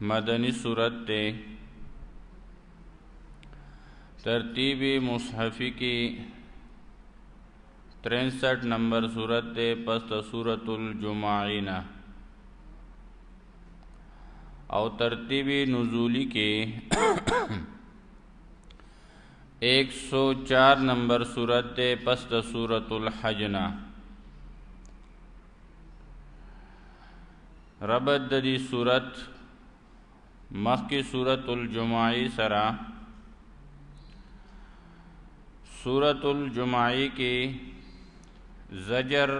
مدنی صورت ته ترتیب مصحفی کې 63 نمبر صورت ته پس ته سورۃ الجمعینا او ترتیب نزولی کې 104 نمبر صورت ته پس ته سورۃ الحجنا ربط د دې صورت مخکې سورۃ الجمعه سره سورۃ الجمعه کې زجر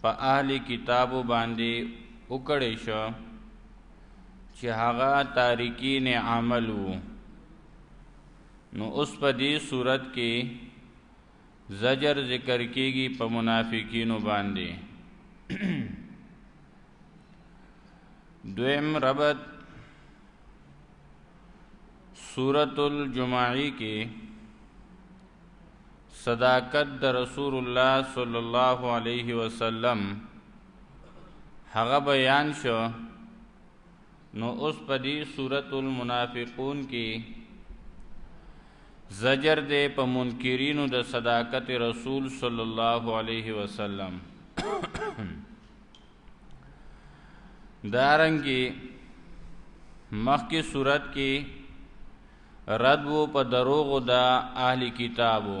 په اهل کتابو باندې وکړې شو چې هغه تاریکین عمل وو نو اوس په دې صورت کې زجر ذکر کیږي په منافقینو باندې دویم ربط سورۃ الجمعی کې صداقت د رسول الله صلی الله علیه وسلم هغه بیان شو نو اوس په دې سورۃ المنافقون کې زجر دې په منکرینو د صداقت رسول صلی الله علیه وسلم دارنګي مخکې صورت کې رد وو په دروغو د اهلی کتابو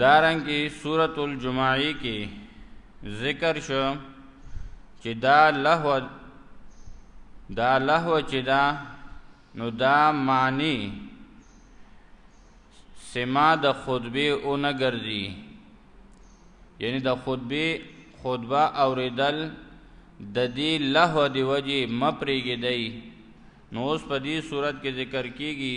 دارنګي سورۃ الجمعه کې ذکر شو چې دا لهو دا لهو چې دا نو دا معنی سما د خطبه او نه ګرځي یعنی د خطبه خطبه اوریدل د دې له دی وجه مپریګی دی نو اوس په دې صورت کې ذکر کیږي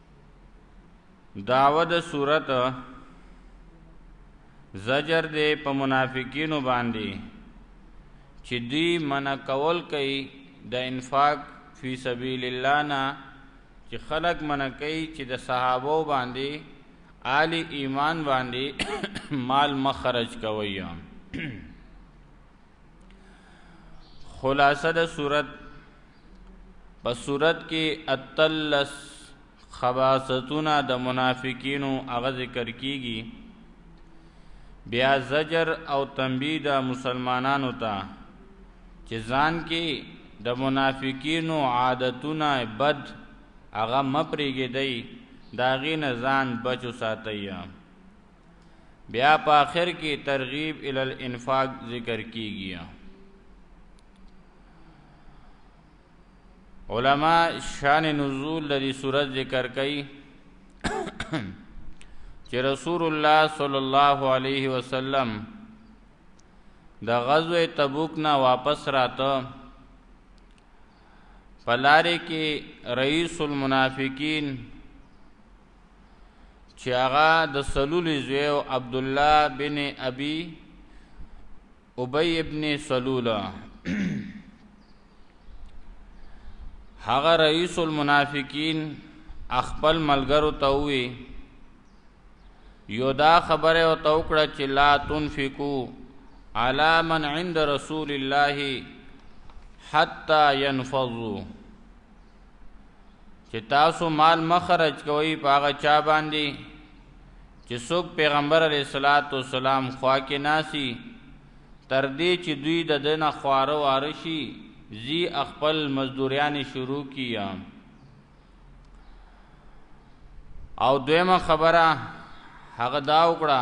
داوه د صورت زجر دی په منافقینو باندې چې دی من کول کوي د انفاق فی سبیل الله نه چې خلق من کوي چې د صحابه باندې آل ایمان باندې مال مخرج کوي خلاصه د صورت په صورت کې اتلس خباستونه د منافقینو هغه ذکر کیږي بیا زجر او تنبیه د مسلمانانو ته چې ځان کې د منافقینو عادتونه بد هغه مپریږي دی داغې نه ځان بچو ساتي بیا په آخر کې ترغیب ال الانفاق ذکر کیږي علما شان نزول د دې صورت ذکر کوي چې رسول الله صلی الله علیه وسلم د غزوه تبوک نه واپس راته پلاری کې رئیس المنافقین چې هغه د سلول زوی او عبد الله بن ابي ابي ابن سلول هغه رئیس المنافقین خپل ملګرو ته وی یو دا خبره او توکړه چې لا تنفقو علی من عند رسول الله حتا ينفضوا چې تاسو مال مخرج کوئ په هغه چا باندې چې څوک پیغمبر علی صلوات و سلام خوا کې ناسي تر دې چې دوی د دنه خواره وارشي زی خپل مزدوریانی شروع کیا او دویمه خبره هغه دا وکړه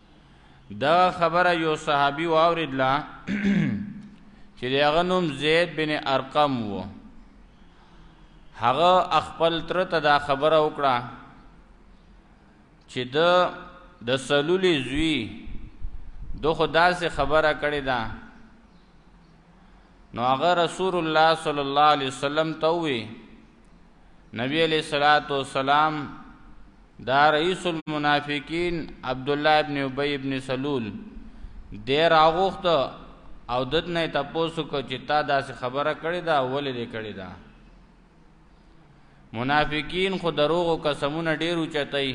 دا خبره یو صحابي واوریدله چې د هغه نوم زید بن ارقم وو هغه خپل تر ته دا خبره وکړه چې د د سلولې زوی د خدا سي خبره کړې ده نو هغه رسول الله صلی الله علیه وسلم ته وی نبی علیہ الصلات والسلام دا رئیس المنافقین عبد الله ابن ابی ابن سلول د راغوخت او دد نه تاسو کو چې تا داسې خبره کړې ده ولې دې کړې ده منافقین خو دروغ او قسمونه ډیر اوچتای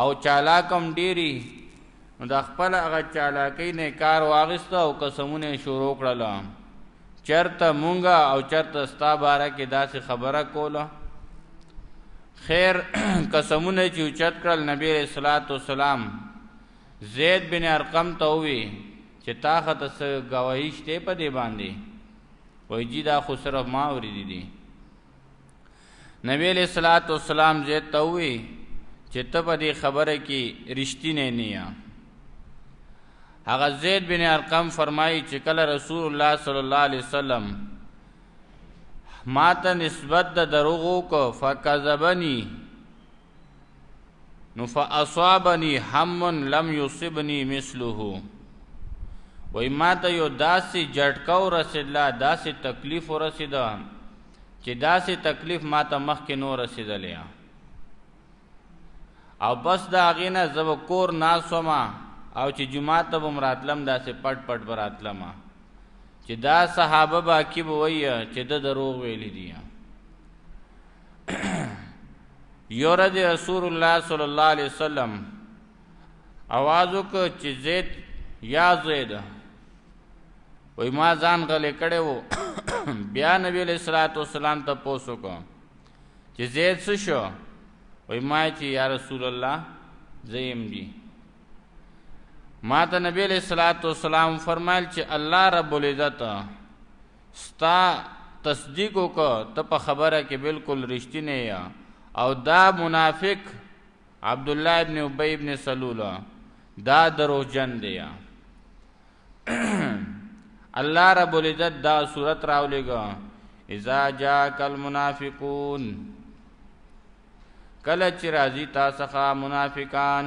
او چالاک هم ډېری نو د خپل هغه چالاکۍ نه کار واغسته او قسمونه یې شروع کړل چرته مونږه او چرته ستا باره کې داسې خبره کوله خیر قسمونه چې اوچت کړل نبی صلوات و سلام زید بن ارقم ته وی چې تا خته څه گواهی شته په دې باندې وای جی دا خو صرف ما اوریدي دي نبی علیہ الصلوۃ والسلام زید ته وی چې ته په دې خبره کې رښتینی نه یې هغه زید بن ارقم فرمایي چې کله رسول الله صلی الله علیه وسلم ماته نسبت د دروغو کو فکذبنی نو فاصابني هم لم يصبني مثله وای ما ته یو داسې جټکا ورسېدله داسې تکلیف ورسېده چې داسې تکلیف ما ته مخکې نو رسېدلی او بس د هغې نه زه به کور ناست وم او چې جمعه ته به م راتلم داسې پټ پټ به راتلم چې دا صحابه باقي به وایي چې ده دروغ ویلی دي یورد رسول الله صلی الله علیه وسلم आवाज وکړ چې زید یا زید وای ما ځان غلې کړې وو بیا نبی علیہ الصلوۃ والسلام ته پوسو کو چې زید څه شو وای ما چې یا رسول الله زیم دی ما ته نبی علیہ الصلوۃ والسلام فرمایل چې الله رب العزت ستا تصدیق وکړ ته په خبره کې بالکل رښتینی یا او دا منافق عبد الله ابن ابی ابن سلول دا دروغجن دی یا الله رب العزت دا صورت راولېګا اذا جاءك المنافقون کله چې راځي تاسو ښا منافقان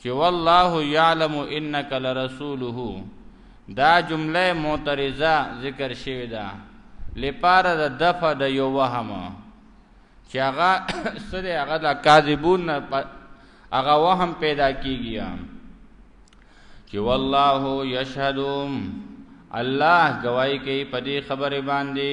چې والله يعلم انك لرسوله دا جمله معترضه ذکر شوی ده لپاره د دفع د یو وهم چې هغه سره هغه د کاذبون هغه وهم پیدا کیږي چې والله یشهد الله گواہی کوي په دې خبره باندې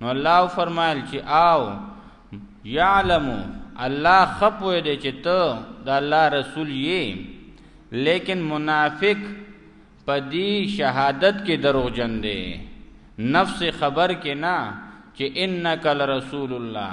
نو الله فرمایل چې او یعلم الله خپوی دی چې ته د الله رسول یې لیکن منافق په دې شهادت کې دروغجن دی نفس خبر کې نه چې انک لرسول الله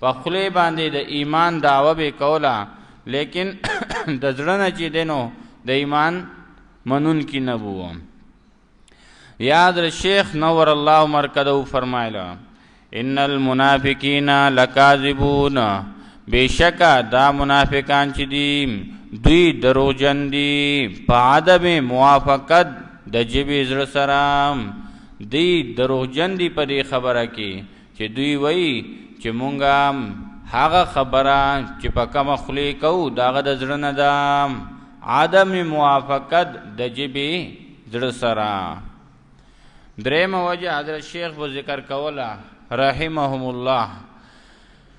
په خلی باندې د ایمان دعوه به کوله لیکن د زړه نه چې دینو د ایمان منون کی نه وو یاد ر شیخ نور الله مرکدو فرمایله ان المنافقین لکاذبون بشکا دا منافقان چې دي دوی دروغجن دي په عدم موافقت د جبې زړه سره دی دروغجن دي په دې خبره کې چې دوی وایي چې مونږ هغه خبره چې په کومه خولې کوو د هغه د زړه نه ده عدم موافقت د ژبې زړه سره درېیمه وجه حضرت شیخ به ذکر کوله رحمهم الله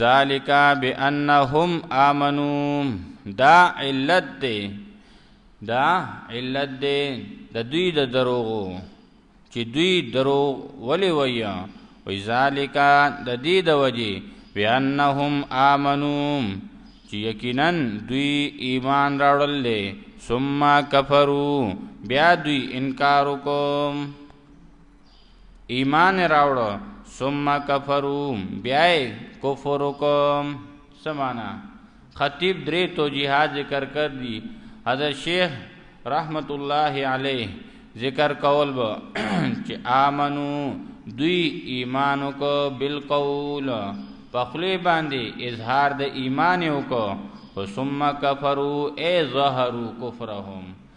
ذالک بانهم امنو دا علت دی دا علت دی د دوی د دروغو چې دوی درو ولې ویا وی ذالک د دې د وجې بانهم امنو چې یقینا دوی ایمان راوړل دي ثم کفرو بیا دوی انکار وکوم ایمان راوړو ثم کفرو بیا کفر کوم سمانا خطیب درې توجیهات ذکر کړ دي حضرت شیخ رحمت الله علیه ذکر کول به چې امنو دوی ایمان کو بالقول په خلی باندې اظهار د ایمان وکړو ثم کفرو ای ظهروا کفرهم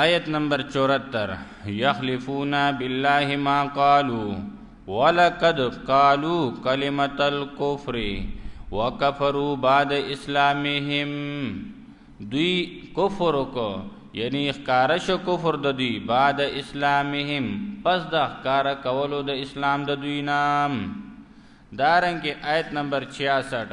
آیت نمبر 74 یخلفون بالله ما قالو ولقد قالو کلمت الكفر وکفروا بعد اسلامهم دوی کفر کو یعنی ښکارش کفر د دوی بعد اسلامهم پس د ښکار کولو د اسلام د دوی نام دارنګ آیت نمبر 66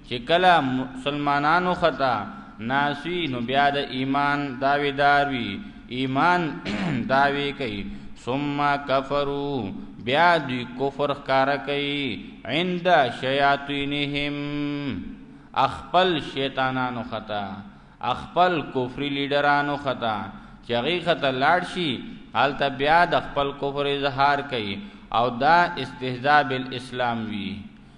چې کله مسلمانان وخته ناس وي نو بیا د ایمان داویدار وي ایمان داوی کوي ثم کفرو بیا دوی کفر ښکاره کوي عند شیاطینهم اخپل شیطانانو خطا اخپل کفری لیډرانو خطا چې هغه خطا لاړ شي حالت بیا د خپل کفر اظهار کوي او دا استهزاء بالاسلام وی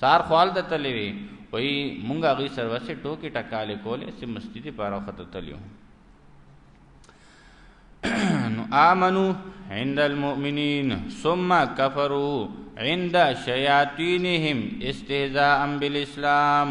سهار خو هلته تللې وې، وایي موږ هغوی سره هسې ټوکې ټکالې کولې چې مستي دې پاره خطه تللي وو. نو آمنو عند المؤمنین ثم کفرو عند شیاطینهم استهزاء بالاسلام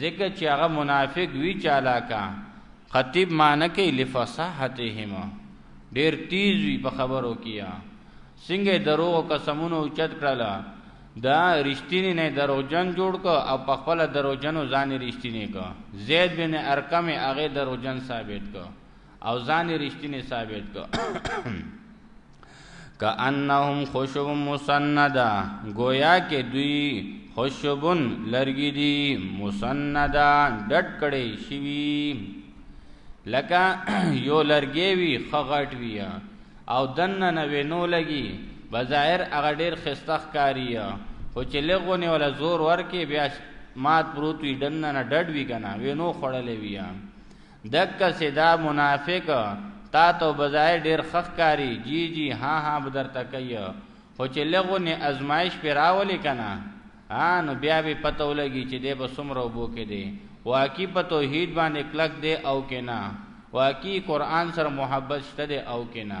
ځکه چې هغه منافق وي چالاکه خطیب معنی کوي لفصاحتهم ډیر تیز وي په خبرو کیا څنګه دروغ قسمونه اوچت کړل دا رښتینی نه دروغجن جوړ کو او په خپل دروغجنو ځان رښتینی کو زید بن ارقم هغه دروغجن ثابت کو او ځان رښتینی ثابت کو کأنهم خشب مسنده گویا کې دوی خشبن لرګي دي مسنده ډټ کړي شوی لکه یو لرګي وی خغټ وی او دنه نه وینو لګي بظاهر هغه ډیر خستخ کاری خو چې لغونه ولا زور ورکه بیا مات پروت وی دنه نه ډډ وی کنه وینو خړلې وی دکه سي دا منافق تا ته بظاهر ډير ښه ښکاري جي جي ها ها به درته کوي خو چې لږ غونې ازمايش پرې راولې کنه ها نو بيا به پته ولګي چې دی په څومره اوبو کې دی واقعي په توحيد باندې کلک دی او که نه واقعي قرآن سره محبت شته دی او که نه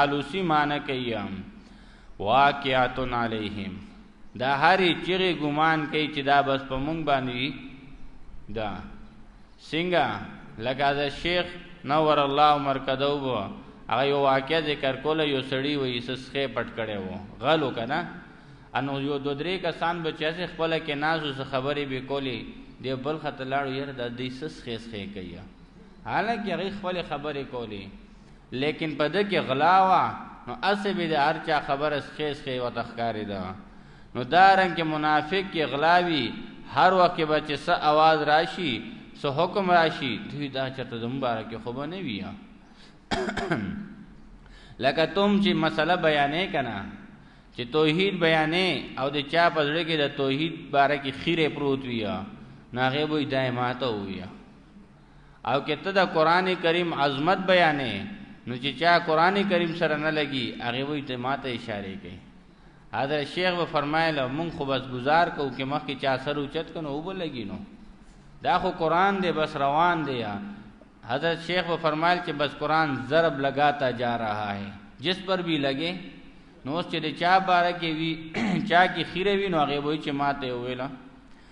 آلوسی معنی کوي واقعاتن علیهم دا هرې چیرې ګمان کوي چې دا بس په مونږ باندې دا څنګه لکه دا شیخ نور الله مرکزو بو هغه یو واقع ذکر کوله یو سړی وې سسخه پټ کړي وو غلو کنه انو یو دو درې کسان به چې خپل کې نازو خبرې به کولی دی بل خط لاړو یره د دې سسخه سخه کوي حالانکه هغه خپل خبرې کولې لیکن په دې کې غلا وا نو اسې به د ارچا خبره سخیس کې وته ښکاری ده نو دارن کې منافق کې غلاوي هر وخت به چې څه आवाज راشي څه حکم راشي دوی دا چرته د مبارک خو به نه ویا لکه تم چې مسله بیانې کنا چې توحید بیانې او د چا په ځړ کې د توحید باره کې خیره پروت ویا ناغه وې دایماته ویا او کې ته د قران کریم عظمت بیانې نو چې چا قران کریم سره نه لګي هغه وې ته ماته اشاره کوي حضرت شیخ و فرمایله مونږ خو بس گزار کو کې مخ کې چا سره اوچت کنو او بلګي نو دا خو قران دی بس روان دی حضرت شیخ و فرمایل چې بس قران ضرب لگاتا جا رہا ہے جس پر بھی لگے نو چې چا بار کې وی چا کې خیره وی نو هغه وې چې ماته ویلا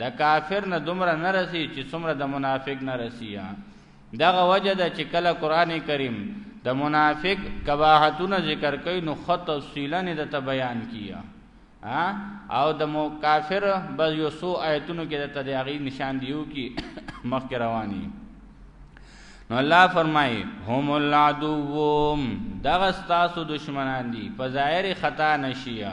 د کافر نه دومره نه رسی چې څومره د منافق نه رسی دغه وجه ده چې کله قران کریم د منافق کباحتونه ذکر کوي نو خط تفصیلا نه د بیان کیه او د کافر بس یو سو آیتونو کې د تداغي نشان دیو کی مخ رواني نو الله فرمایي هم العدوم دغه تاسو دشمنان دي په ظاهر خطا نشیا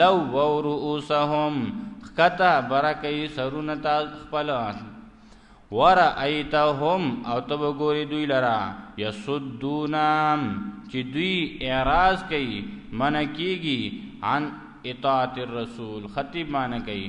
لو وو رؤسهم خکته برکې سرونه تا خپل ورأیتهم او تب ګوري دوی لرا یسدونام چې دوی اعراض کوي من کیږي عن اطاعت الرسول خطیب مان کوي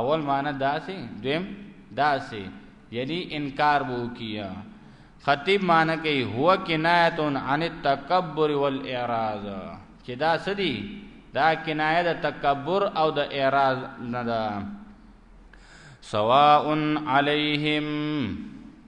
اول معنی داسې دویم داسې یعنی انکار بو کیا خطیب معنی کوي هو کنایت عن التکبر والاعراض چې دا سدي دا کنایه د تکبر او د اعراض نه ده سواء علیهم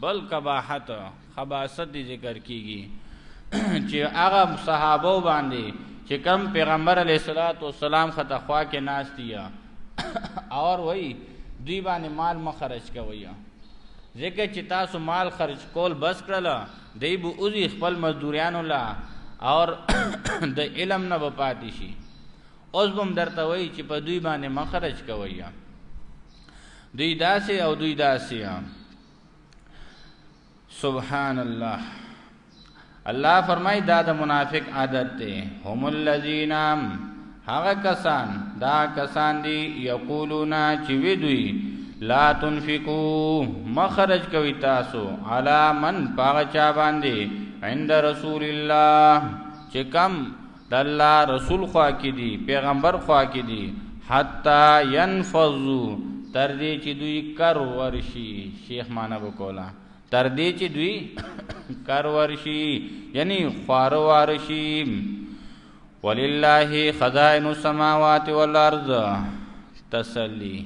بل قباحت خباست دی ذکر کیږي چې هغه صحابه باندې چې کم پیغمبر علی صلوات و سلام خطا خوا کې ناس دیا اور وای دوی باندې مال مخرج کوي ځکه چې تاسو مال خرج کول بس کړل دی به اوزی خپل مزدوریان الله اور د علم نه وپاتې شي اوس بم درته وای چې په دوی باندې مخرج کوي دوی داسې او دوی داسې سبحان الله الله فرمای دا د منافق عادت دی هم الذین هغه کسان دا کسان دی یقولون چې وی دوی لا تنفقو مخرج کوي تاسو علا من پاغه چا باندې عند رسول الله چې کم د الله رسول خوا کې دي پیغمبر خوا کې دي حتا ينفذو تر دې چې دوی کر ورشي شیخ معنا وکولا تر دې چې دوی کر ورشي یعنی خوار ورشي ولله خزائن السماوات والارض تسلی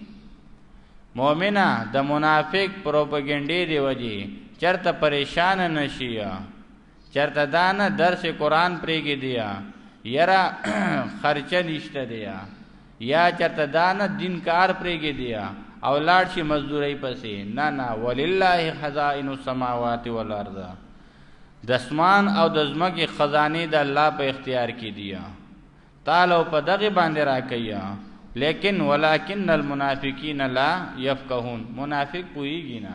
مؤمنه د منافق پروپاګاندا دی وجه چرته پریشان نشي چرته دا نه درس قران پرېګې دی یرا خرچه نشته دی یا چرته دا نه دین کار پرېګې دی او لاړ شي مزدوري پسې نه نه ولله خزائن السماوات والارض د اسمان او د زمکه خزانه د الله په اختیار کې دی تعالی په دغه باندې راکیا لیکن ولکن المنافقین لا يفقهون منافق پویږي نه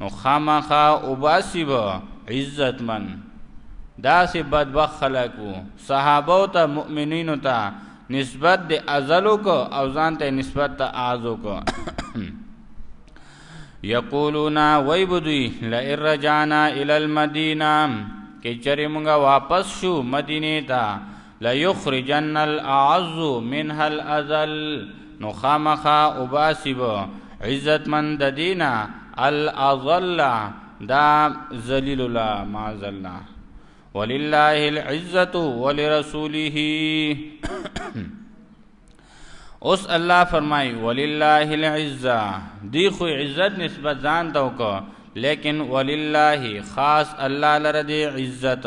نو خامخا وباسي به عزتمن داسې بدبخت خلک وو صحابه او ته مؤمنینو ته نسبت د ازل وکړو او ځان ته نسبت ته اعز وکړو یقولون وای بدوی لئن رجعنا الی المدینه کې چرې مونږه واپس شو مدینه ته لیخرجن الاعز منها الاذل نو خامخا وباسی به عزت من د دینه الاذل دا ذلیل لا معاذ الله ولله العزه ولرسوله اوس الله فرمای ولله العزه دی خو عزت نسبت ځان ته وکړه لیکن ولله خاص الله لره دی عزت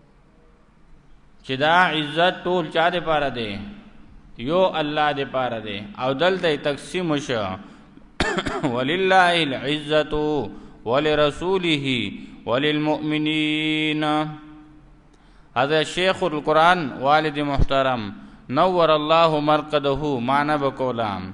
چې دا عزت ټول چا دې پاره دی یو الله دې پاره دی او دلته تقسیم شو ولله العزت ولرسوله وللمؤمنین هذا شیخ القرآن والد محترم نور الله مرقده معنا بکولام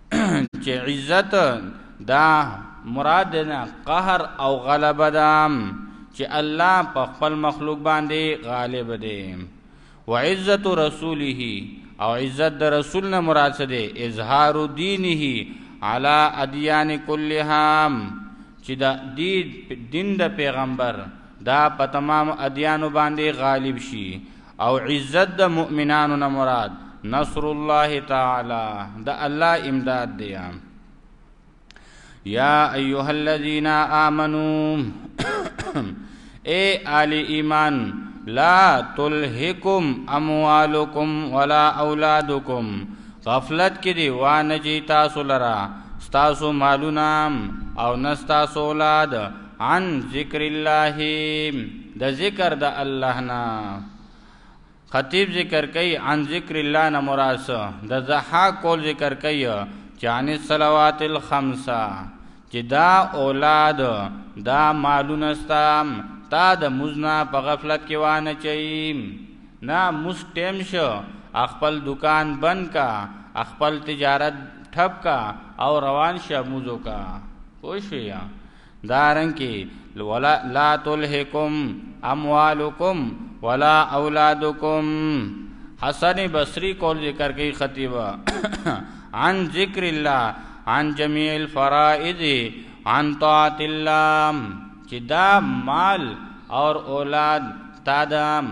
چې عزت دا مراد نه قهر او غلبه ده چې الله په خپل مخلوق باندې غالب دی وعزت رسوله او عزت د رسول نه مراد څه دی اظهار دینه علی ادیان کلها چې دا دین د پیغمبر دا په تمام ادیانو باندې غالب شي او عزت د مؤمنانو نه مراد نصر الله تعالی د الله امداد دی یا ایها الذین آمنو اے آل ایمان لا تلهکم اموالکم ولا اولادکم غفلت کې دی وانه جی تاسو لرا تاسو مالونه او نستاسو اولاد عن ذکر الله د ذکر د الله نه خطیب ذکر کوي عن ذکر الله نه مراد د زحا کول ذکر کوي چانی صلوات الخمسه چې دا اولاد دا مالونه ستام تا د مزنا په غفلت کې وانه چي نه مستم شو خپل دکان بند کا خپل تجارت ټپ کا او روان شه موزو کا پوښیا دارنګه ولا لا تلهکم اموالکم ولا اولادکم حسن بصری کول ذکر کوي خطیب عن ذکر الله عن جميع الفرائض عن طاعت الله چې دا مال اور اولاد تا د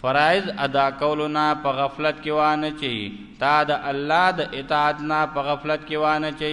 فرایض ادا کولو نه په غفلت کې وانه چي تا د الله د اطاعت نه په غفلت کې وانه چي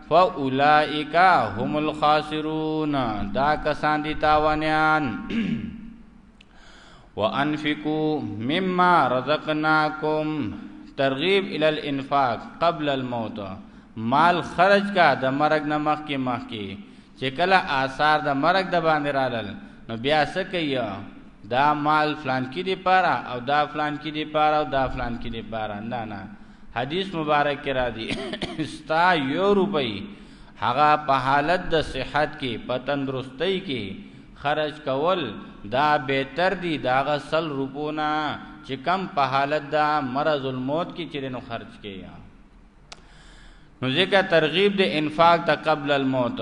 فاولائک هم الخاسرون دا کسان دي تاوانيان وانفقوا مما رزقناکم ترغیب ال الانفاق قبل الموت مال خرج کا د مرګ نه مخکې مخکې چې کله آثار د مرګ د باندې رالل نو بیا څه کوي دا مال فلان کې دی پاره او دا فلان کې دی پاره او دا فلان کې دی پاره نه نه حدیث مبارک کې راځي ستا یو روپۍ هغه په حالت د صحت کې په تندرستۍ کې خرج کول دا بهتر دي دا غسل روپونه چې کم په حالت دا مرض الموت کې چې نو خرج کیږي نو ځکه ترغیب د انفاق ته قبل الموت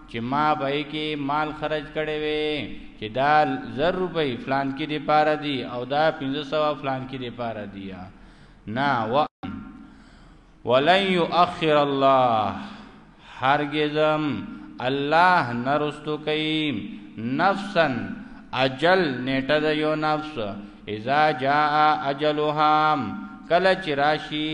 چې ما به یې کې مال خرج کړی وی چې دا زر روپۍ فلان کې دی پاره دی او دا پنځه سوه فلان کې دی پاره دی نه و ولن یؤخر الله هرګزم الله نرستو کوي نفسا اجل نیټه د یو نفس اذا جاء اجلها کله چې راشي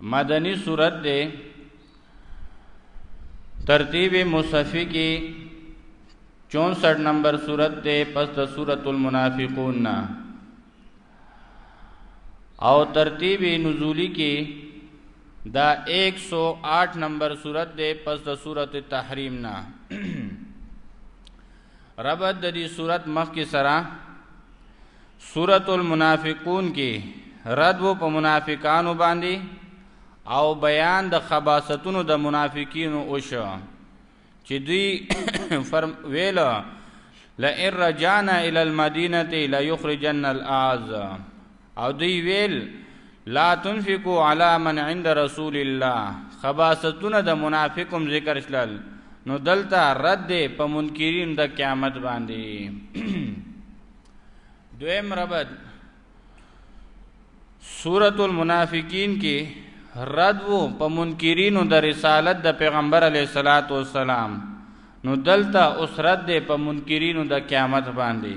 مدنی صورت دی ترتیب مصفی کی 64 نمبر صورت دی پس د سورۃ المنافقون نا او ترتیب نزولی کی دا 108 نمبر صورت دی پس د سورۃ التحریم نا ربط د دې صورت مخ کې سره سورۃ المنافقون کې رد و په منافقانو باندې او بیان د خباستونو د منافقینو او شو چې دوی فرم ویل لئن رجانا الى المدینه لا یخرجن الاعز او دوی ویل لا تنفقو علی من عند رسول الله خباستونه د منافقم ذکر شلل نو دلته رد دی په منکرین د قیامت باندې دویم ربد سورۃ المنافقین کې رد وو په منکرینو د رسالت د پیغمبر علی صلوات و سلام نو دلته اوس رد په منکرینو د قیامت باندې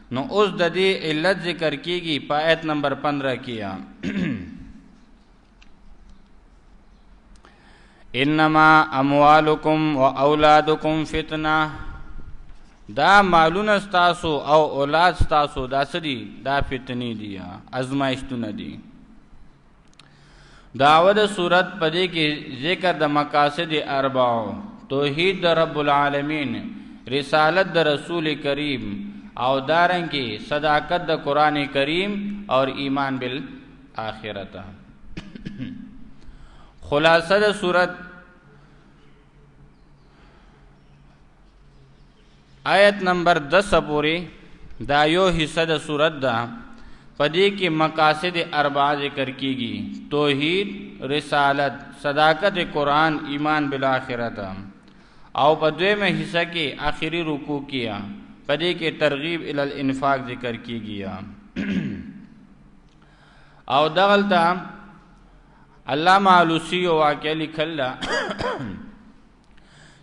نو اوس د دې علت ذکر کیږي په آیت نمبر 15 کې انما اموالکم واولادکم فتنه دا مالونه تاسو او اولاد تاسو دا سدي دا فتنې دي ازمایښتونه دي داود صورت پدې کې ذکر د مقاصد اربعو توحید د رب العالمین رسالت د رسول کریم او دارنګي صداقت د قران کریم او ایمان بل اخرت خلاصه د صورت آیت نمبر 10 پورې دا یو حصہ د صورت ده پدې کې مقاصد اربعه ذکر کیږي توحید رسالت صداقت قرآن ایمان بالآخرت او په دویمه حصہ کې آخري رکوع کیا پدې کې ترغیب ال الانفاق ذکر کیږي او دغلطه علامه علوسی واقع لیکل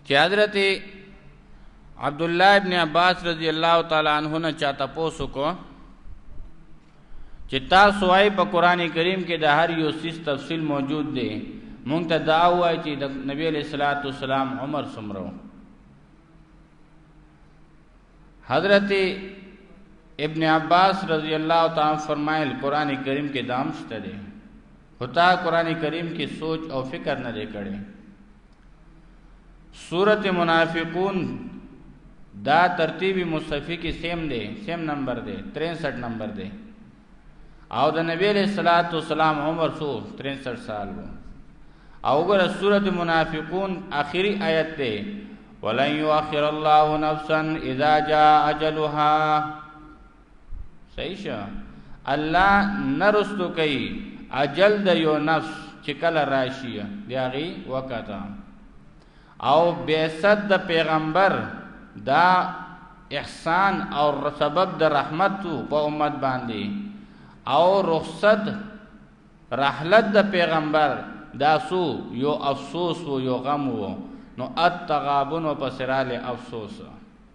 چې حضرت عبد الله ابن عباس رضی الله تعالی عنہ نه چاته پوسو کو چې تاسو وايي په قران کریم کې د هر یو سیس تفصیل موجود دی مونږ ته دا وایي چې د نبی علیہ الصلوۃ والسلام عمر سمرو حضرت ابن عباس رضی الله تعالی فرمایل قران کریم کې دام شته دی خدا قران کریم کې سوچ او فکر نه لري کړي سورت منافقون دا ترتیب مصطفی کې سیم دی سیم نمبر دی 63 نمبر دی او د نبی له صلوات و سلام عمر سو 63 سال وو او ګر سورت منافقون اخری آیت دی ولن یؤخر الله نفسا اذا جاء اجلها صحیح شه الله نرستو کوي اجل د یو نفس چې کله راشي دیغي وکتا او بیسد د پیغمبر دا احسان او سبب د رحمت په امت باندې او رخصت رحلت د پیغمبر دا سو یو افسوس و یو غم و نو اتغابن و پسرال افسوس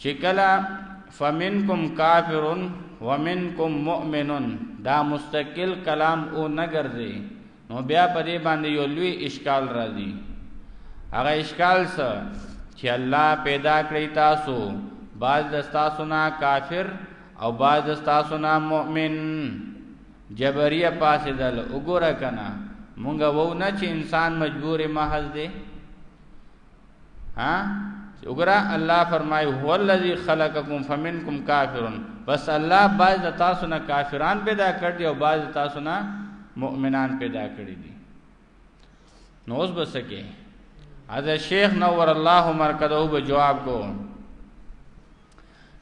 چې کله فمنکم کافر ومنکم مؤمن دا مستقل کلام او نه ګرځي نو بیا په دې باندې یو لوی اشکال راځي هغه اشکال څه چې الله پیدا کړی تاسو باز د تاسو نه کافر او باز د تاسو نه مؤمن جبریه پاسې دل وګوره کنه مونږ وو نه چې انسان مجبور محض دی ها چې وګوره الله فرمایي هو الذی خلقکم فمنکم کافرون بس الله باز د تاسو نه کافران پیدا کړ دي او باز د تاسو نه مؤمنان پیدا کړی دي نو اوس بس کې از شیخ نور الله مرکزه به جواب کو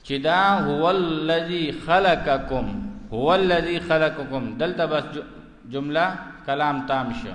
چې دا هو الذی خلقکم هو الذی خلقکم دلته بس جمله کلام تام شو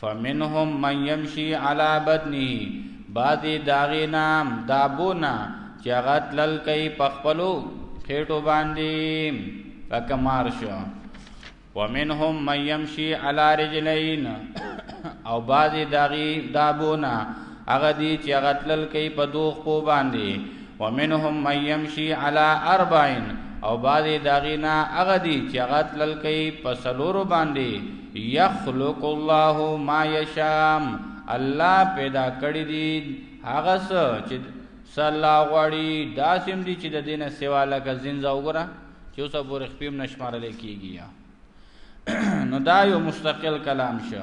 فمنهم من يمشي على بدنه بعضی داغی نام دابونا چې هغه تلل کوي په خپلو خېټو باندې لکه مار شو ومنهم من يمشي على رجلين او بعضی داغی دابونا هغه دي چې هغه تلل کوي په دوه خو باندې ومنهم من يمشي على اربعين او بعضی داغی نه هغه دي چې هغه تلل کوي په سلورو باندې یخلق الله ما یشام الله پیدا کړی دی هغه څه چې صلا غړی داسم دي چې د دینه سیوا لکه زنځه وګره چې اوسه پورې خپیم نشمارل کیږي نو دا یو مستقل کلام شه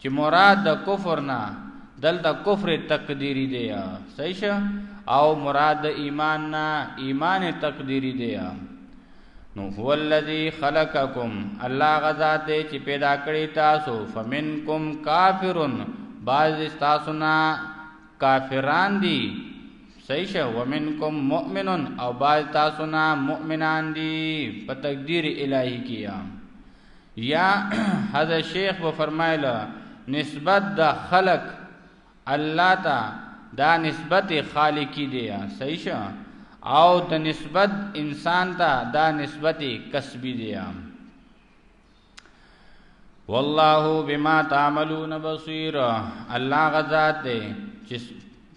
چې مراد د کفر نه دلته کفر تقدیری دی صحیح شه او مراد د ایمان نه ایمان تقدیری دی نو هو الذی خلقکم الله غزا دې چې پیدا کړی تاسو فمنکم کافرون بعض تاسو نه کافران دي صحیح شه ومنکم مؤمنون او بعض تاسو نه مؤمنان دي په تقدیر الهی کې یا حضرت شیخ به فرمایله نسبت د خلق الله ته دا نسبت خالقی دی صحیح شه او د نسبت انسان ته دا نسبت کسبی دی والله بما تعملون بصیر الله غزاد دی چې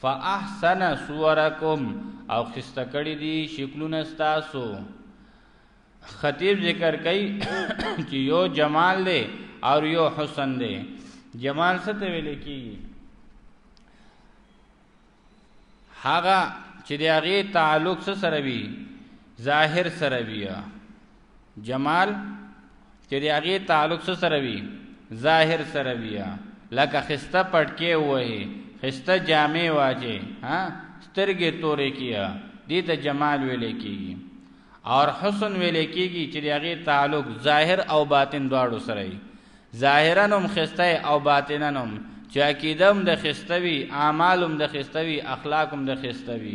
فاحسن صورکم او خسته کړی دی شکلونه ستاسو خطیب ذکر کوي چې یو جمال دی او یو حسن دی جمال څه ته ویل کیږي هغه چې د هغه تعلق سره وي ظاهر سره وي جمال چې د هغې تعلق څه سره وي ظاهر سره بیا لکه خسته پټکې وای خسته جامې واجه ها سترګې تورې کیا دې ته جمال ویل کېږي اور حسن ویل کېږي چې هغه تعلق ظاهر او باطن دواړو سره وي ظاهرا هم خسته او باطنا هم چې عقیده هم د خستوي اعمال هم د خستوي اخلاق هم د خستوي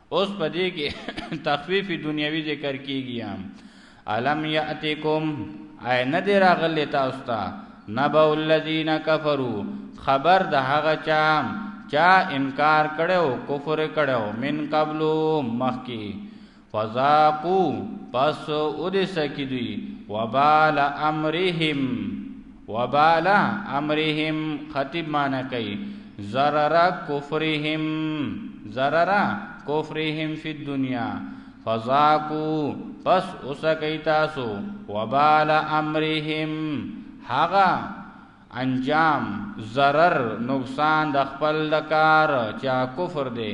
اوس په دې کې تخفیف دنیوي ذکر کیږي الم یاتکم ای نه دی راغلی تاسو ته نبو الذین کفروا خبر د هغه چا چا انکار کړو کفر کړو من قبل مخکی فذاقو پس اودس کی دوی وبال امرهم وبال امرهم خطیب معنی کوي ضرر کفرهم ضرر کفرهم فی الدنیا فزاکو پس اوسکی تاسو وبال امرهم هغه انجام ضرر نقصان د خپل د کار چا کفر دی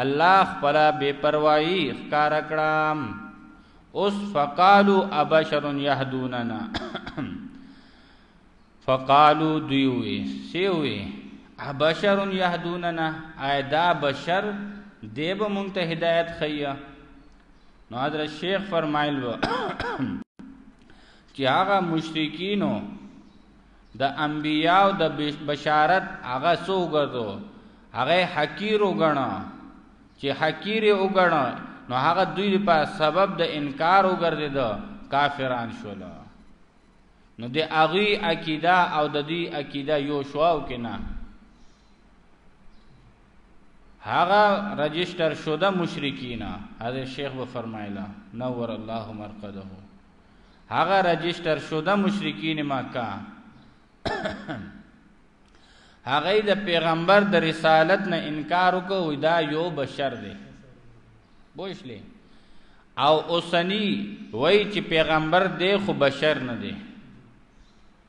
الله خپل بے پروايي ښکار کړم اوس فقالو ابشر يهدوننا فقالو دیوی سیوی ابشر يهدوننا ايدا بشر دیب مونږ ته هدایت خیا نو حضرت شیخ فرمایل و چې هغه مشرکینو د انبیاو د بشارت هغه سو ګرځو هغه حقیر وګڼو چې حقیر وګڼو نو هغه دوی په سبب د انکار وګرځیدو کافران شول نو د اغي عقیده او د دې عقیده یو شواو کنا هغه رجستر شوه مشرکینا حضرت شیخ و فرمایلا نور الله مرقده هغه رجستر شوه مشرکین مکه هغه د پیغمبر د رسالت نه انکار وکړ دا یو بشر دی بوښلی او اوسنی وای چې پیغمبر دی خو بشر نه دی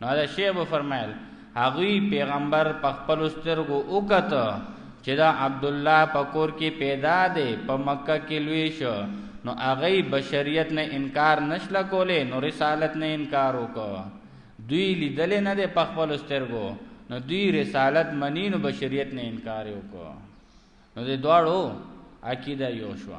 نو دا شی به فرمایل هغوی پیغمبر په خپل سترګو وکته چې دا عبد الله پکور کې پیدا دی په مکه کې لوی شو نو هغه بشریت نه انکار نشله کولې نو رسالت نه انکار وکړ دوی لیدل نه دی په خپل سترګو نو دوی رسالت منی نو بشریت نه انکار وکړ نو د دواړو عقیده یو شو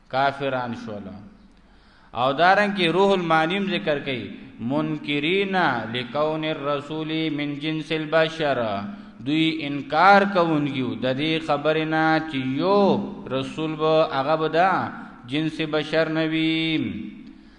کافران شول او دارن کې روح المانیم ذکر کوي منکرین لکون الرسول من جنس البشر دوی انکار کوونکیو د دې خبرې نه چې یو رسول به هغه به دا جنس بشر نویم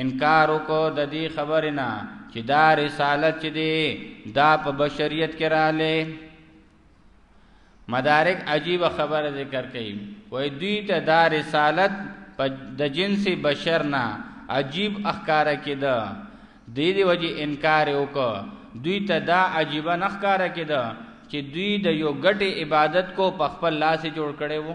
انکار وکړو د دې خبرې نه چې دا رسالت چې دی دا په بشریت کې رااله مدارک عجیب خبره ذکر کوي وای دوی ته دا رسالت د جنس بشر نه عجیب اخکاره کېده د دې وجې انکار وکړو دوی ته دا عجیب نه اخکاره کېده چې دوی د یو ګټي عبادت کو په خپل لاس جوړ کړي وو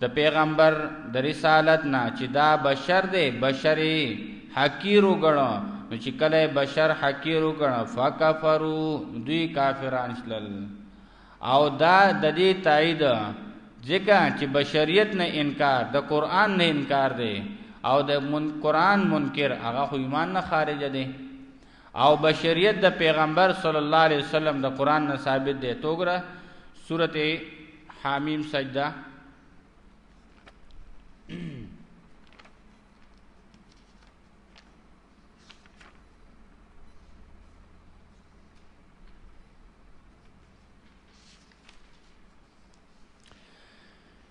د پیغمبر د رسالت نه چې دا بشر دی بشر حقیر وګڼو نو چې کله بشر حقیر وګڼو فکفرو دوی کافران شلل او دا د دې تایید ځکه چې بشریت نه انکار د قران نه انکار دی او د من قران منکر هغه خو ایمان نه خارج دی او بشریت د پیغمبر صلی الله علیه وسلم د قران نه ثابت دی توګره سورته حامیم سجده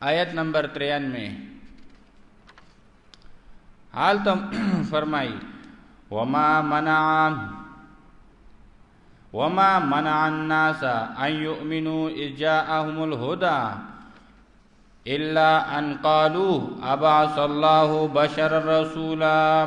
آیت نمبر 93 حال تم فرمائی وما منع وما منع الناس ان يؤمنوا اذ جاءهم الهدى الا ان قالوا ابعث الله بشر رسولا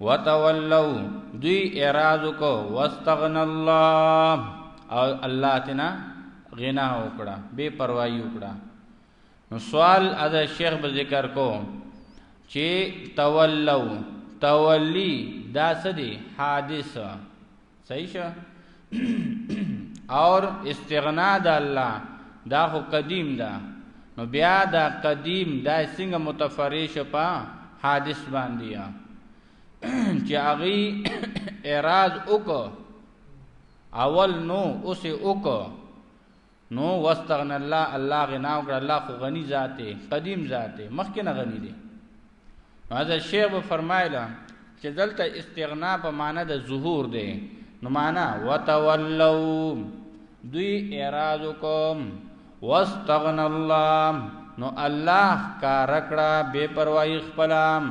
وتولوا دوی اعراض کو واستغنا الله او الله تنا غنا وکړه بے پروايي وکړه نو سوال ادا شیخ به ذکر کو چې تولوا تولی دا سدي حادثه صحیح شه اور استغنا د الله دا خو قدیم ده نو بیا دا قدیم دا څنګه متفریش په حادث باندې یا چې هغه اعتراض وکړ اول نو اوس وکړ نو واستغن الله الله غنا وکړه الله خو غنی ذات قدیم ذات مخکې نه غنی دی هذا شیخ به فرمایله چې دلته استغنا په معنی د ظهور دی نو معنی وتولوا دوی اعراض کوم واستغن الله نو الله کار کړه بے پروايي خپلام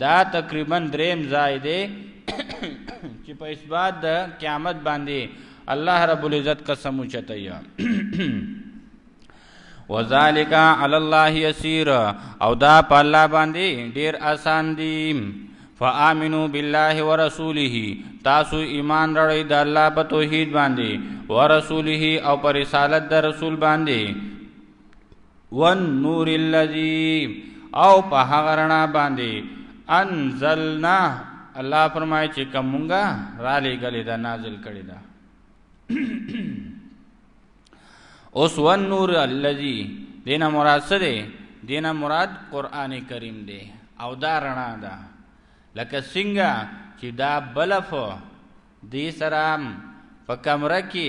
دا تقریبا دریم ځای دی چې په اثبات د قیامت باندې الله رب العزت قسم وچته یا وذالک علی الله یسیر او دا په الله باندې ډیر آسان دی فآمنو بالله ورسوله تاسو ایمان راړی د الله په توحید باندې ورسوله او پر رسالت د رسول باندې ون نور الذی او په هغه رڼا باندې انزلنا الله فرمایي چې کومګه را لېګلې دا نازل کړي دا اوس ون نور الذی دینه مراد څه دی دینه مراد قران کریم دی او دا رڼا ده لکه څنګه چې دا بلف دې سره په کمره کې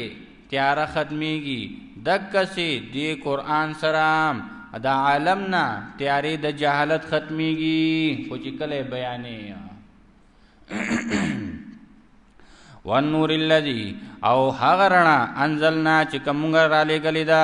تیاره ختمیږي دکسې دې قرآن سره د عالم نه تیارې د جهالت ختمیږي خو چې کله بیانې والنور الذي او هغه رڼا انزلنا چې کومګر را لګلې ده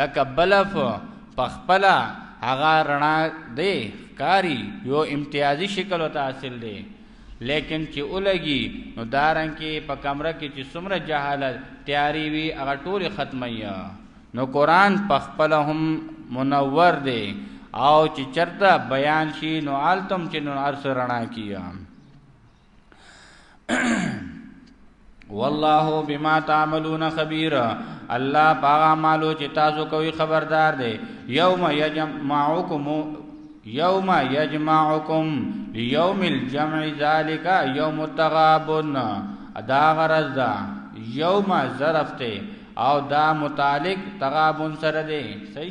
لکه بلف په خپل هغه رڼا دی ښکاری یو امتیازي شکل او تحصیل دی لیکن چې اولګي نو دارن کې په کمره کې چې څومره جهالت تیاری وي هغه ټول ختمیا نو قران په خپل هم منور دی او چې چرته بیان شي نو آلتم چې نو ارس رڼا کیه والله بما تعملون خبير الله پاغه مالو چې تاسو کوي خبردار دی یوم یجمعکم یوم یجمعکم لیوم الجمع ذالک یوم التغابن ادا غرض دا یوم ظرف ته او دا متعلق تغابن سره دی صحیح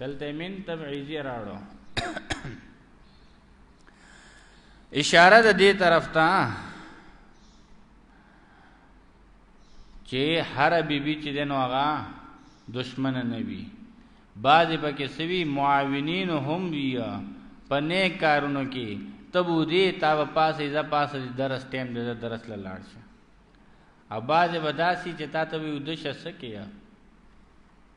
دلته من تبعیزی راړو اشاره د دې طرف ته چې هر بیبي چې دنو هغه دشمن نه وي بعض پکې سوي معاونین هم وی په نیک کارونو کې تبو دې تا په پاسه ز پاسه درس ټیم دې درس لاړ شه اباز بداسي چې تا ته وي د شسکه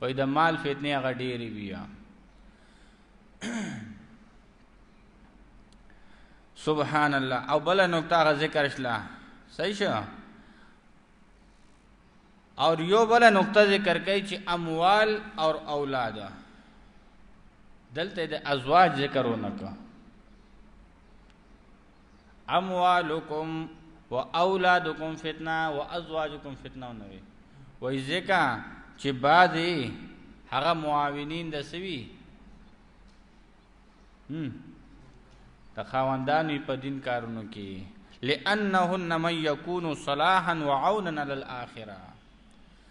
وای د مال فتنه هغه ډېری بیا سبحان الله او بل نقطه غ ذکر شلا صحیح شو او یو بل نقطه ذکر کوي چې اموال او اولاد دلته د ازواج ذکر ونکړه اموالکم و اولادکم فتنه و ازواجکم فتنه و نوی وای ځکه چې بعضی هغه معاونین د سوي هم د خاوندانو په دین کارونو کې لانهن من یکون صلاحا وعونا للاخره